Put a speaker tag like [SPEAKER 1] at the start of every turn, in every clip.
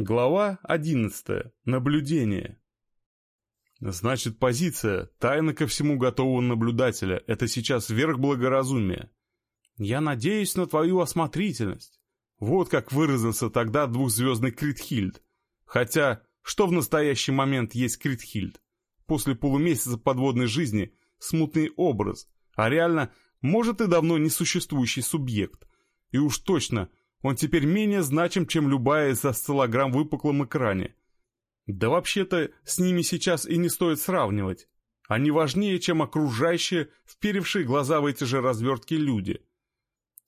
[SPEAKER 1] Глава 11. Наблюдение. Значит, позиция тайна ко всему готового наблюдателя — это сейчас верх благоразумия. Я надеюсь на твою осмотрительность. Вот как выразился тогда двухзвездный Критхильд. Хотя, что в настоящий момент есть Критхильд? После полумесяца подводной жизни смутный образ, а реально, может и давно несуществующий субъект. И уж точно он теперь менее значим, чем любая из осциллограмм в выпуклом экране. Да вообще-то с ними сейчас и не стоит сравнивать. Они важнее, чем окружающие, вперевшие глаза в эти же развертки люди.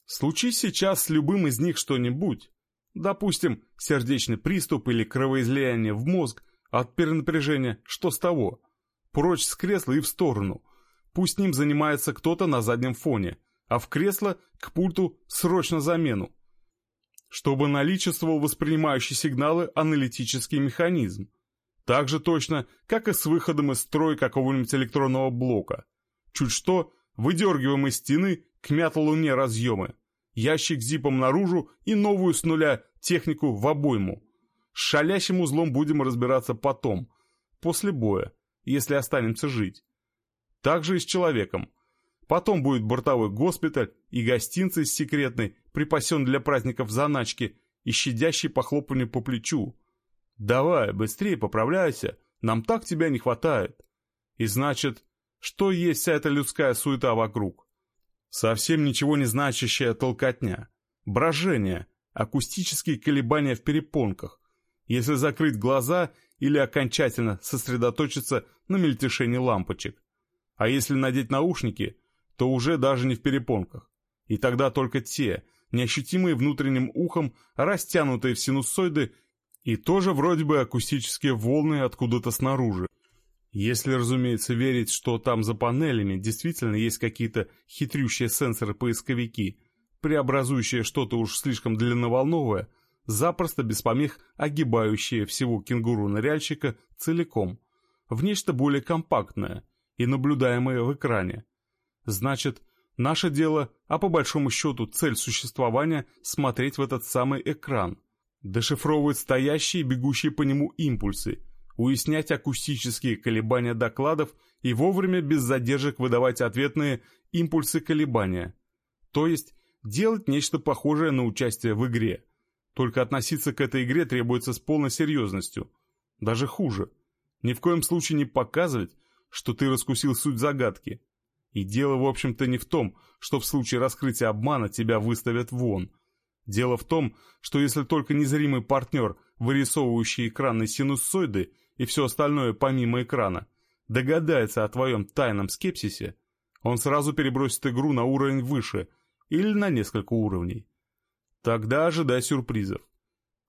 [SPEAKER 1] Случись сейчас с любым из них что-нибудь, допустим, сердечный приступ или кровоизлияние в мозг от перенапряжения, что с того? Прочь с кресла и в сторону. Пусть ним занимается кто-то на заднем фоне, а в кресло к пульту срочно замену чтобы наличествовал воспринимающий сигналы аналитический механизм. Так же точно, как и с выходом из строя какого-нибудь электронного блока. Чуть что, выдергиваем из стены к мятлуне разъемы, ящик зипом наружу и новую с нуля технику в обойму. С шалящим узлом будем разбираться потом, после боя, если останемся жить. Так же и с человеком. Потом будет бортовой госпиталь и гостинцы с секретной, припасен для праздников заначки и щадящий похлопывание по плечу. «Давай, быстрее поправляйся, нам так тебя не хватает». И значит, что есть вся эта людская суета вокруг? Совсем ничего не значащая толкотня, брожение, акустические колебания в перепонках. Если закрыть глаза или окончательно сосредоточиться на мельтешении лампочек. А если надеть наушники, то уже даже не в перепонках. И тогда только те, неощутимые внутренним ухом, растянутые в синусоиды и тоже вроде бы акустические волны откуда-то снаружи. Если, разумеется, верить, что там за панелями действительно есть какие-то хитрющие сенсоры-поисковики, преобразующие что-то уж слишком длинноволновое, запросто без помех огибающие всего кенгуру-ныряльщика целиком, в нечто более компактное и наблюдаемое в экране, Значит, наше дело, а по большому счету цель существования — смотреть в этот самый экран, дешифровывать стоящие и бегущие по нему импульсы, уяснять акустические колебания докладов и вовремя без задержек выдавать ответные импульсы колебания. То есть делать нечто похожее на участие в игре. Только относиться к этой игре требуется с полной серьезностью. Даже хуже. Ни в коем случае не показывать, что ты раскусил суть загадки. И дело, в общем-то, не в том, что в случае раскрытия обмана тебя выставят вон. Дело в том, что если только незримый партнер, вырисовывающий экранные синусоиды и все остальное помимо экрана, догадается о твоем тайном скепсисе, он сразу перебросит игру на уровень выше или на несколько уровней. Тогда ожидай сюрпризов.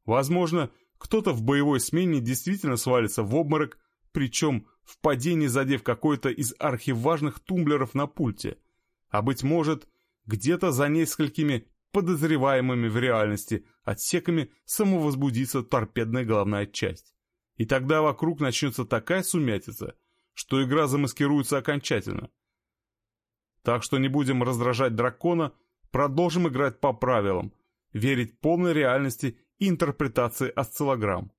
[SPEAKER 1] Возможно, кто-то в боевой смене действительно свалится в обморок, причем в падении задев какой-то из архиважных тумблеров на пульте, а, быть может, где-то за несколькими подозреваемыми в реальности отсеками самовозбудится торпедная головная часть. И тогда вокруг начнется такая сумятица, что игра замаскируется окончательно. Так что не будем раздражать дракона, продолжим играть по правилам, верить полной реальности и интерпретации осциллограмм.